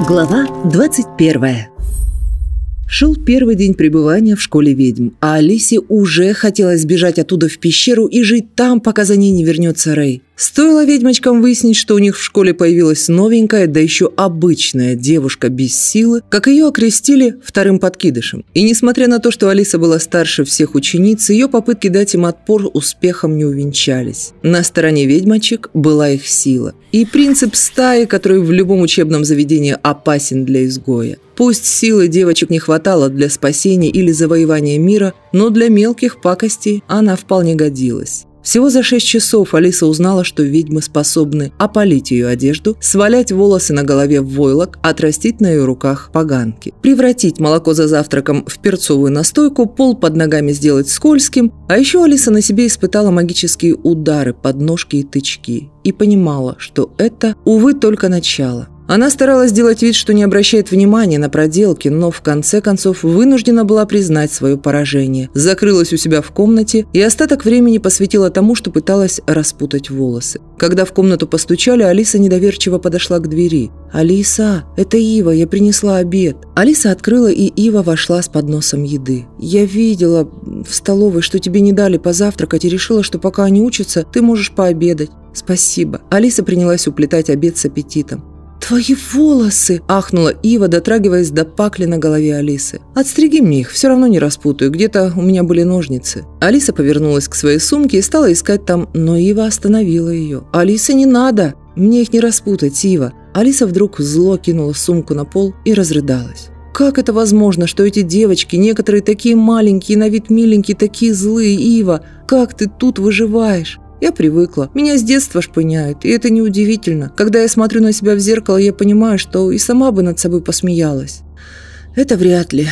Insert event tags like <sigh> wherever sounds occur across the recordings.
Глава 21 Шел первый день пребывания в школе ведьм, а Алисе уже хотелось сбежать оттуда в пещеру и жить там, пока за ней не вернется Рэй. Стоило ведьмочкам выяснить, что у них в школе появилась новенькая, да еще обычная девушка без силы, как ее окрестили вторым подкидышем. И несмотря на то, что Алиса была старше всех учениц, ее попытки дать им отпор успехом не увенчались. На стороне ведьмочек была их сила. И принцип стаи, который в любом учебном заведении опасен для изгоя. Пусть силы девочек не хватало для спасения или завоевания мира, но для мелких пакостей она вполне годилась. Всего за шесть часов Алиса узнала, что ведьмы способны опалить ее одежду, свалять волосы на голове в войлок, отрастить на ее руках поганки, превратить молоко за завтраком в перцовую настойку, пол под ногами сделать скользким, а еще Алиса на себе испытала магические удары, подножки и тычки и понимала, что это, увы, только начало. Она старалась сделать вид, что не обращает внимания на проделки, но в конце концов вынуждена была признать свое поражение. Закрылась у себя в комнате и остаток времени посвятила тому, что пыталась распутать волосы. Когда в комнату постучали, Алиса недоверчиво подошла к двери. «Алиса, это Ива, я принесла обед». Алиса открыла, и Ива вошла с подносом еды. «Я видела в столовой, что тебе не дали позавтракать, и решила, что пока они учатся, ты можешь пообедать». «Спасибо». Алиса принялась уплетать обед с аппетитом. «Твои волосы!» – ахнула Ива, дотрагиваясь до пакли на голове Алисы. «Отстриги мне их, все равно не распутаю, где-то у меня были ножницы». Алиса повернулась к своей сумке и стала искать там, но Ива остановила ее. «Алиса, не надо! Мне их не распутать, Ива!» Алиса вдруг зло кинула сумку на пол и разрыдалась. Как это возможно, что эти девочки, некоторые такие маленькие, на вид миленькие, такие злые, Ива? Как ты тут выживаешь? Я привыкла. Меня с детства шпыняют, и это неудивительно. Когда я смотрю на себя в зеркало, я понимаю, что и сама бы над собой посмеялась. Это вряд ли.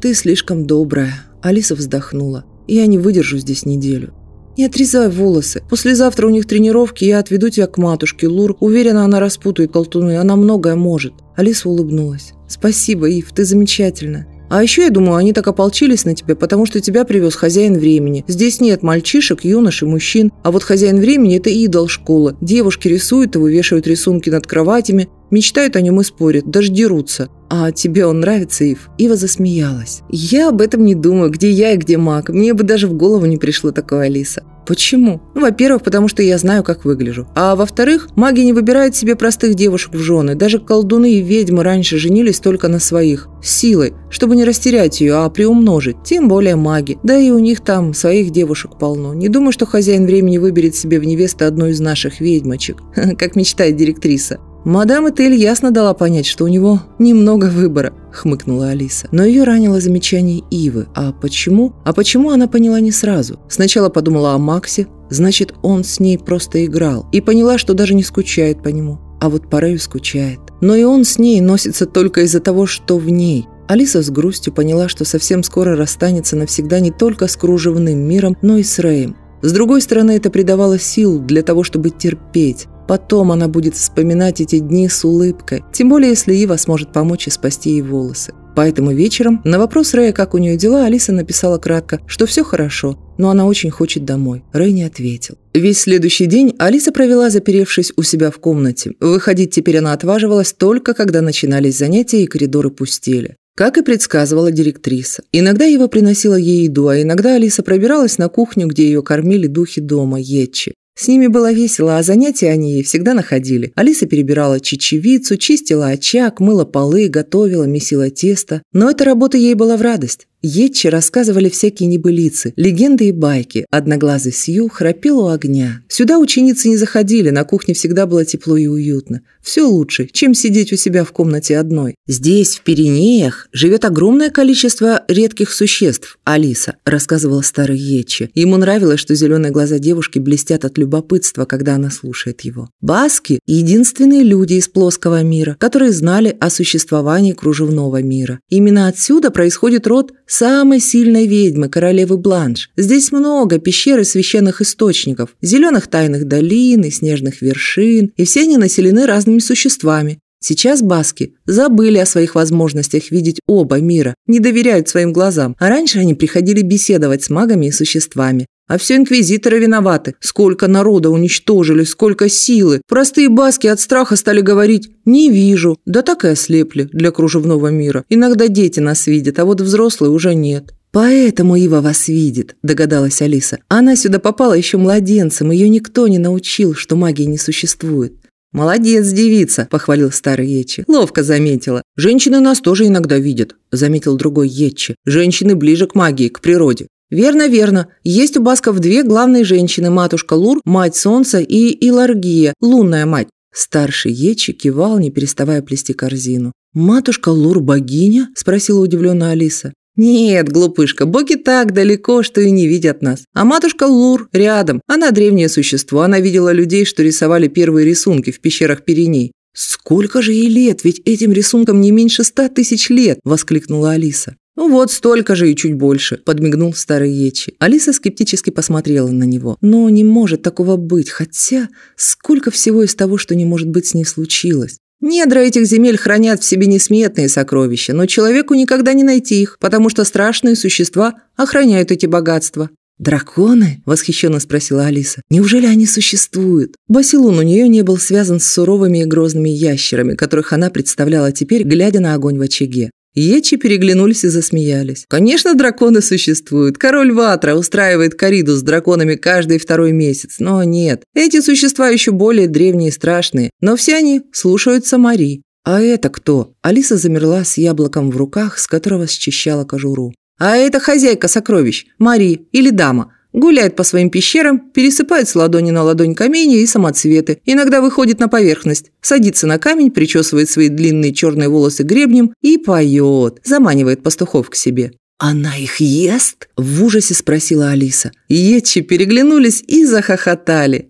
Ты слишком добрая. Алиса вздохнула. Я не выдержу здесь неделю. Не отрезай волосы. Послезавтра у них тренировки, я отведу тебя к матушке. Лур, уверена, она распутает колтуны, она многое может. Алиса улыбнулась. Спасибо, Ив, ты замечательная. А еще, я думаю, они так ополчились на тебя, потому что тебя привез хозяин времени. Здесь нет мальчишек, юнош и мужчин. А вот хозяин времени – это идол школы. Девушки рисуют его, вешают рисунки над кроватями, мечтают о нем и спорят, даже дерутся. «А тебе он нравится, Ив?» Ива засмеялась. «Я об этом не думаю, где я и где маг. Мне бы даже в голову не пришло такое, Алиса». «Почему?» Ну, во-первых, потому что я знаю, как выгляжу. А во-вторых, маги не выбирают себе простых девушек в жены. Даже колдуны и ведьмы раньше женились только на своих. Силой, чтобы не растерять ее, а приумножить. Тем более маги. Да и у них там своих девушек полно. Не думаю, что хозяин времени выберет себе в невесты одну из наших ведьмочек, <laughs> как мечтает директриса. «Мадам Этель ясно дала понять, что у него немного выбора», – хмыкнула Алиса. Но ее ранило замечание Ивы. А почему? А почему она поняла не сразу? Сначала подумала о Максе, значит, он с ней просто играл. И поняла, что даже не скучает по нему. А вот по Рэю скучает. Но и он с ней носится только из-за того, что в ней. Алиса с грустью поняла, что совсем скоро расстанется навсегда не только с кружевным миром, но и с Рэем. С другой стороны, это придавало сил для того, чтобы терпеть, Потом она будет вспоминать эти дни с улыбкой, тем более если Ива сможет помочь и спасти ей волосы. Поэтому вечером на вопрос Рэя, как у нее дела, Алиса написала кратко, что все хорошо, но она очень хочет домой. Рэй не ответил. Весь следующий день Алиса провела, заперевшись у себя в комнате. Выходить теперь она отваживалась только, когда начинались занятия и коридоры пустели. Как и предсказывала директриса. Иногда Ива приносила ей еду, а иногда Алиса пробиралась на кухню, где ее кормили духи дома, Етчи. С ними было весело, а занятия они ей всегда находили. Алиса перебирала чечевицу, чистила очаг, мыла полы, готовила, месила тесто. Но эта работа ей была в радость. Етчи рассказывали всякие небылицы, легенды и байки. Одноглазый Сью храпел у огня. Сюда ученицы не заходили, на кухне всегда было тепло и уютно. Все лучше, чем сидеть у себя в комнате одной. Здесь, в Пиренеях, живет огромное количество редких существ, Алиса, рассказывала старый Етчи. Ему нравилось, что зеленые глаза девушки блестят от любопытства, когда она слушает его. Баски – единственные люди из плоского мира, которые знали о существовании кружевного мира. Именно отсюда происходит род самой сильной ведьмы, королевы Бланш. Здесь много пещер и священных источников, зеленых тайных долин и снежных вершин, и все они населены разными существами. Сейчас баски забыли о своих возможностях видеть оба мира, не доверяют своим глазам, а раньше они приходили беседовать с магами и существами. А все инквизиторы виноваты. Сколько народа уничтожили, сколько силы. Простые баски от страха стали говорить «не вижу». Да так и ослепли для кружевного мира. Иногда дети нас видят, а вот взрослые уже нет. «Поэтому Ива вас видит», – догадалась Алиса. «Она сюда попала еще младенцем, ее никто не научил, что магии не существует». «Молодец, девица», – похвалил старый Ечи. «Ловко заметила. Женщины нас тоже иногда видят», – заметил другой Ечи. «Женщины ближе к магии, к природе. «Верно, верно. Есть у басков две главные женщины – матушка Лур, мать Солнца и Иларгия, лунная мать». Старший Ечи кивал, не переставая плести корзину. «Матушка Лур богиня?» – спросила удивленно Алиса. «Нет, глупышка, боги так далеко, что и не видят нас. А матушка Лур рядом. Она древнее существо, она видела людей, что рисовали первые рисунки в пещерах Пиреней. «Сколько же ей лет? Ведь этим рисункам не меньше ста тысяч лет!» – воскликнула Алиса. «Ну вот, столько же и чуть больше», – подмигнул старый Ечи. Алиса скептически посмотрела на него. «Но не может такого быть, хотя сколько всего из того, что не может быть с ней случилось. Недра этих земель хранят в себе несметные сокровища, но человеку никогда не найти их, потому что страшные существа охраняют эти богатства. «Драконы?» – восхищенно спросила Алиса. «Неужели они существуют?» Басилун у нее не был связан с суровыми и грозными ящерами, которых она представляла теперь, глядя на огонь в очаге. Ечи переглянулись и засмеялись. Конечно, драконы существуют. Король Ватра устраивает кориду с драконами каждый второй месяц. Но нет, эти существа еще более древние и страшные. Но все они слушаются Мари. А это кто? Алиса замерла с яблоком в руках, с которого счищала кожуру. А это хозяйка сокровищ, Мари или дама. Гуляет по своим пещерам, пересыпает с ладони на ладонь камни и самоцветы. Иногда выходит на поверхность, садится на камень, причесывает свои длинные черные волосы гребнем и поет, заманивает пастухов к себе. «Она их ест?» – в ужасе спросила Алиса. Етчи переглянулись и захохотали.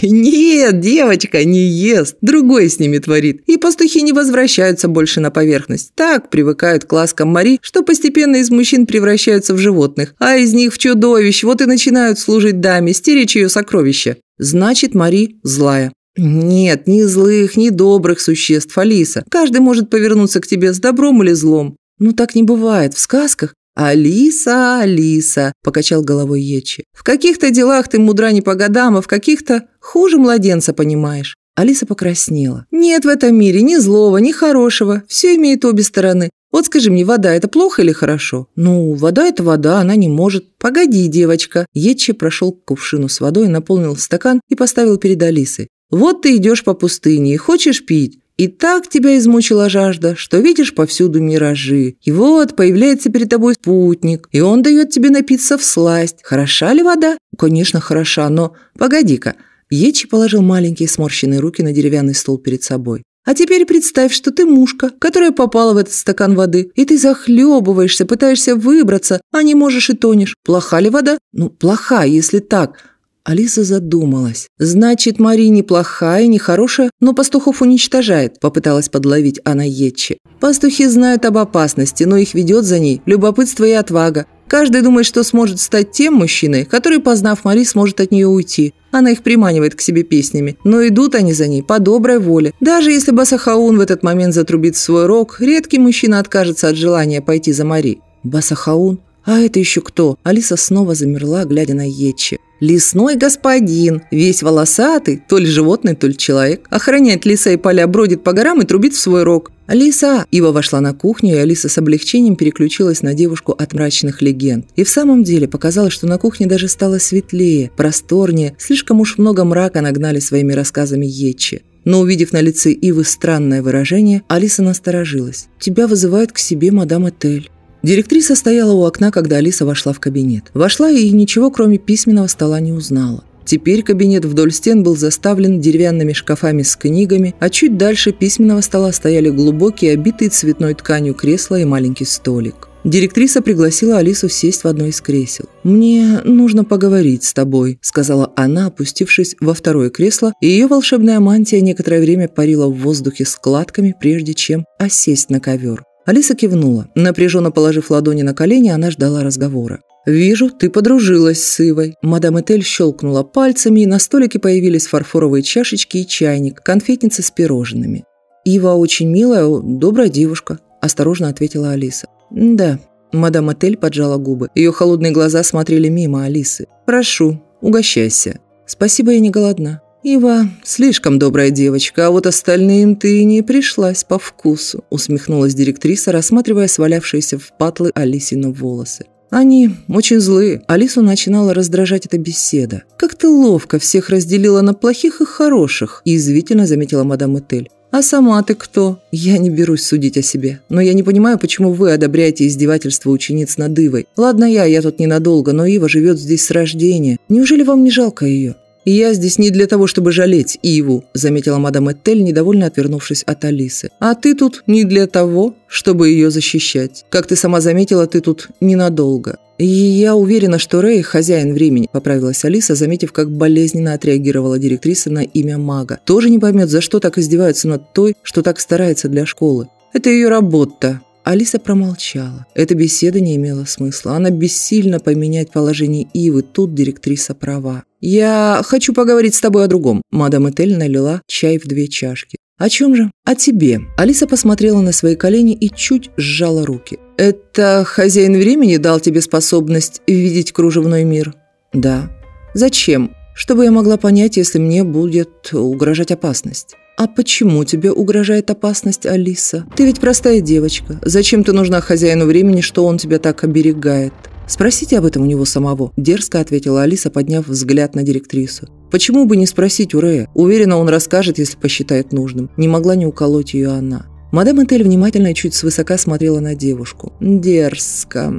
«Нет, девочка не ест, другой с ними творит. И пастухи не возвращаются больше на поверхность. Так привыкают к ласкам Мари, что постепенно из мужчин превращаются в животных, а из них в чудовищ, вот и начинают служить даме, стеречь ее сокровища. Значит, Мари злая. «Нет, ни злых, ни добрых существ, Алиса. Каждый может повернуться к тебе с добром или злом. «Ну так не бывает в сказках». «Алиса, Алиса», – покачал головой Ечи. «В каких-то делах ты мудра не по годам, а в каких-то хуже младенца понимаешь». Алиса покраснела. «Нет в этом мире ни злого, ни хорошего. Все имеет обе стороны. Вот скажи мне, вода – это плохо или хорошо?» «Ну, вода – это вода, она не может». «Погоди, девочка». Ечи прошел к кувшину с водой, наполнил стакан и поставил перед Алисой. «Вот ты идешь по пустыне и хочешь пить. И так тебя измучила жажда, что видишь повсюду миражи. И вот появляется перед тобой спутник, и он дает тебе напиться в сласть. Хороша ли вода? Конечно, хороша, но погоди-ка. Ечи положил маленькие сморщенные руки на деревянный стол перед собой. А теперь представь, что ты мушка, которая попала в этот стакан воды, и ты захлебываешься, пытаешься выбраться, а не можешь и тонешь. Плоха ли вода? Ну, плоха, если так. Алиса задумалась. «Значит, Мари неплохая, нехорошая, но пастухов уничтожает», – попыталась подловить Анна Етчи. «Пастухи знают об опасности, но их ведет за ней любопытство и отвага. Каждый думает, что сможет стать тем мужчиной, который, познав Мари, сможет от нее уйти. Она их приманивает к себе песнями, но идут они за ней по доброй воле. Даже если Басахаун в этот момент затрубит свой рог, редкий мужчина откажется от желания пойти за Мари. Басахаун? А это еще кто? Алиса снова замерла, глядя на Етчи. Лесной господин, весь волосатый, то ли животное, то ли человек. Охраняет леса и поля, бродит по горам и трубит в свой рог. «Алиса!» Ива вошла на кухню, и Алиса с облегчением переключилась на девушку от мрачных легенд. И в самом деле показалось, что на кухне даже стало светлее, просторнее, слишком уж много мрака нагнали своими рассказами Етчи. Но увидев на лице Ивы странное выражение, Алиса насторожилась. «Тебя вызывает к себе мадам Этель». Директриса стояла у окна, когда Алиса вошла в кабинет. Вошла и ничего, кроме письменного стола, не узнала. Теперь кабинет вдоль стен был заставлен деревянными шкафами с книгами, а чуть дальше письменного стола стояли глубокие, обитые цветной тканью кресла и маленький столик. Директриса пригласила Алису сесть в одно из кресел. «Мне нужно поговорить с тобой», – сказала она, опустившись во второе кресло, и ее волшебная мантия некоторое время парила в воздухе складками, прежде чем осесть на ковер. Алиса кивнула. Напряженно положив ладони на колени, она ждала разговора. «Вижу, ты подружилась с Ивой». Мадам Этель щелкнула пальцами, и на столике появились фарфоровые чашечки и чайник, конфетницы с пирожными. «Ива очень милая, добрая девушка», – осторожно ответила Алиса. «Да, Мадам Отель поджала губы. Ее холодные глаза смотрели мимо Алисы. «Прошу, угощайся». «Спасибо, я не голодна». «Ива слишком добрая девочка, а вот остальным ты не пришлась по вкусу», усмехнулась директриса, рассматривая свалявшиеся в патлы Алисины волосы. Они очень злые. Алису начинала раздражать эта беседа. «Как ты ловко всех разделила на плохих и хороших», – язвительно заметила мадам Этель. «А сама ты кто?» «Я не берусь судить о себе. Но я не понимаю, почему вы одобряете издевательство учениц над Ивой. Ладно я, я тут ненадолго, но Ива живет здесь с рождения. Неужели вам не жалко ее?» «Я здесь не для того, чтобы жалеть Иву», – заметила мадам Этель, недовольно отвернувшись от Алисы. «А ты тут не для того, чтобы ее защищать. Как ты сама заметила, ты тут ненадолго». «И я уверена, что Рэй – хозяин времени», – поправилась Алиса, заметив, как болезненно отреагировала директриса на имя мага. «Тоже не поймет, за что так издеваются над той, что так старается для школы. Это ее работа». Алиса промолчала. Эта беседа не имела смысла. Она бессильно поменять положение Ивы. Тут директриса права. «Я хочу поговорить с тобой о другом». Мадам Этель налила чай в две чашки. «О чем же?» «О тебе». Алиса посмотрела на свои колени и чуть сжала руки. «Это хозяин времени дал тебе способность видеть кружевной мир?» «Да». «Зачем?» «Чтобы я могла понять, если мне будет угрожать опасность». «А почему тебе угрожает опасность, Алиса? Ты ведь простая девочка. Зачем ты нужна хозяину времени, что он тебя так оберегает?» «Спросите об этом у него самого», – дерзко ответила Алиса, подняв взгляд на директрису. «Почему бы не спросить у Рея? Уверена, он расскажет, если посчитает нужным». Не могла не уколоть ее она. Мадам Этель внимательно и чуть свысока смотрела на девушку. «Дерзко.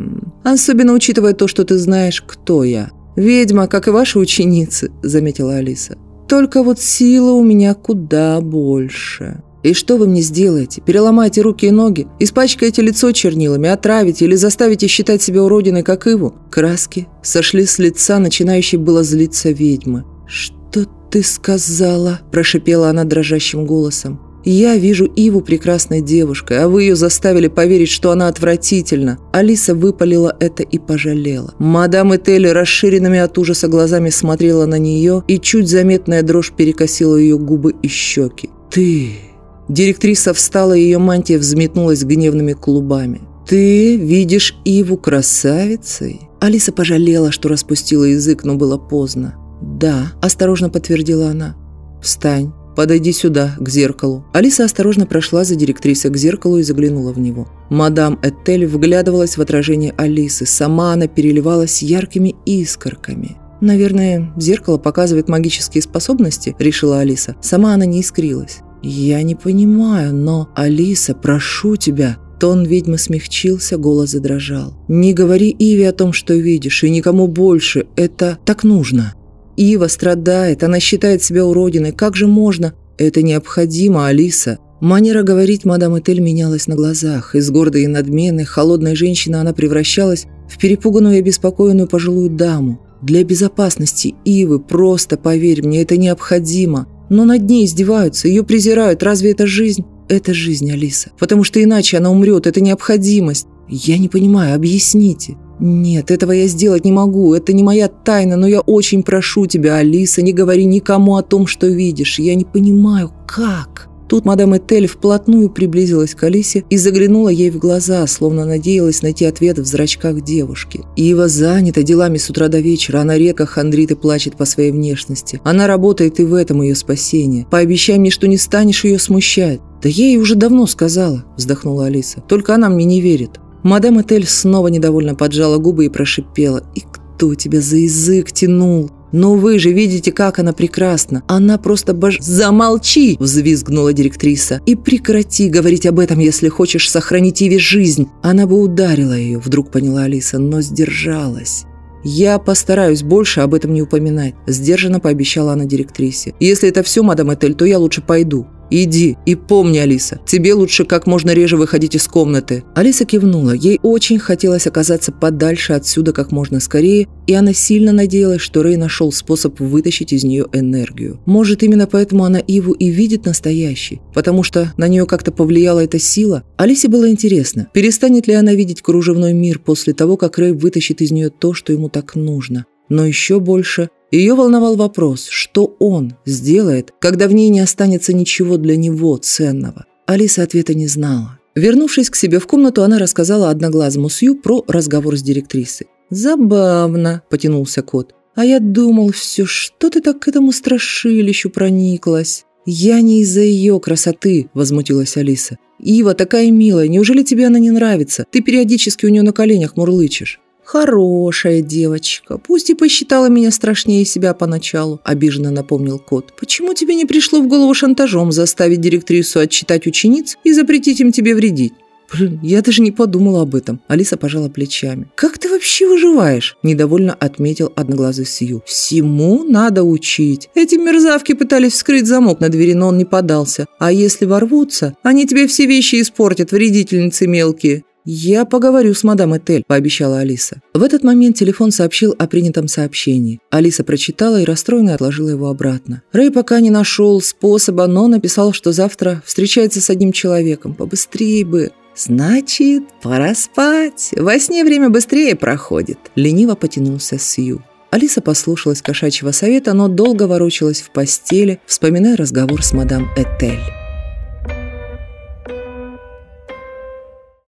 Особенно учитывая то, что ты знаешь, кто я. Ведьма, как и ваши ученицы», – заметила Алиса. Только вот сила у меня куда больше. И что вы мне сделаете? Переломаете руки и ноги? Испачкаете лицо чернилами, отравите или заставите считать себя уродиной, как Иву? Краски сошли с лица, начинающей было злиться ведьмы. «Что ты сказала?» – прошипела она дрожащим голосом. Я вижу Иву прекрасной девушкой, а вы ее заставили поверить, что она отвратительна. Алиса выпалила это и пожалела. Мадам Этель расширенными от ужаса глазами смотрела на нее, и чуть заметная дрожь перекосила ее губы и щеки. «Ты...» Директриса встала, ее мантия взметнулась гневными клубами. «Ты видишь Иву красавицей?» Алиса пожалела, что распустила язык, но было поздно. «Да», – осторожно подтвердила она. «Встань». «Подойди сюда, к зеркалу». Алиса осторожно прошла за директрисой к зеркалу и заглянула в него. Мадам Этель вглядывалась в отражение Алисы. Сама она переливалась яркими искорками. «Наверное, зеркало показывает магические способности», – решила Алиса. Сама она не искрилась. «Я не понимаю, но, Алиса, прошу тебя, Тон ведьмы смягчился, голос задрожал. «Не говори Иве о том, что видишь, и никому больше. Это так нужно». Ива страдает, она считает себя уродиной. Как же можно? Это необходимо, Алиса. Манера говорить мадам Этель менялась на глазах. Из гордой и надменной, холодной женщины она превращалась в перепуганную и обеспокоенную пожилую даму. Для безопасности Ивы, просто поверь мне, это необходимо. Но над ней издеваются, ее презирают. Разве это жизнь? Это жизнь, Алиса. Потому что иначе она умрет, это необходимость. Я не понимаю, объясните. «Нет, этого я сделать не могу. Это не моя тайна, но я очень прошу тебя, Алиса, не говори никому о том, что видишь. Я не понимаю, как?» Тут мадам Этель вплотную приблизилась к Алисе и заглянула ей в глаза, словно надеялась найти ответ в зрачках девушки. Ива занята делами с утра до вечера, она редко хандрит и плачет по своей внешности. Она работает, и в этом ее спасение. Пообещай мне, что не станешь ее смущать. «Да я ей уже давно сказала», – вздохнула Алиса. «Только она мне не верит». Мадам Этель снова недовольно поджала губы и прошипела. «И кто тебя за язык тянул?» «Но вы же видите, как она прекрасна. Она просто бож...» «Замолчи!» – взвизгнула директриса. «И прекрати говорить об этом, если хочешь сохранить Иве жизнь». Она бы ударила ее, вдруг поняла Алиса, но сдержалась. «Я постараюсь больше об этом не упоминать», – сдержанно пообещала она директрисе. «Если это все, мадам Этель, то я лучше пойду. «Иди и помни, Алиса, тебе лучше как можно реже выходить из комнаты». Алиса кивнула. Ей очень хотелось оказаться подальше отсюда как можно скорее, и она сильно надеялась, что Рэй нашел способ вытащить из нее энергию. Может, именно поэтому она Иву и видит настоящий, потому что на нее как-то повлияла эта сила. Алисе было интересно, перестанет ли она видеть кружевной мир после того, как Рэй вытащит из нее то, что ему так нужно. Но еще больше ее волновал вопрос, что он сделает, когда в ней не останется ничего для него ценного. Алиса ответа не знала. Вернувшись к себе в комнату, она рассказала одноглазому Сью про разговор с директрисой. «Забавно», – потянулся кот. «А я думал все, что ты так к этому страшилищу прониклась?» «Я не из-за ее красоты», – возмутилась Алиса. «Ива такая милая, неужели тебе она не нравится? Ты периодически у нее на коленях мурлычешь». «Хорошая девочка, пусть и посчитала меня страшнее себя поначалу», – обиженно напомнил кот. «Почему тебе не пришло в голову шантажом заставить директрису отчитать учениц и запретить им тебе вредить?» Блин, я даже не подумала об этом. Алиса пожала плечами. «Как ты вообще выживаешь?» – недовольно отметил одноглазый Сью. «Всему надо учить. Эти мерзавки пытались вскрыть замок на двери, но он не подался. А если ворвутся, они тебе все вещи испортят, вредительницы мелкие». «Я поговорю с мадам Этель», – пообещала Алиса. В этот момент телефон сообщил о принятом сообщении. Алиса прочитала и расстроенно отложила его обратно. Рэй пока не нашел способа, но написал, что завтра встречается с одним человеком. Побыстрее бы. «Значит, пора спать. Во сне время быстрее проходит», – лениво потянулся Сью. Алиса послушалась кошачьего совета, но долго ворочалась в постели, вспоминая разговор с мадам Этель.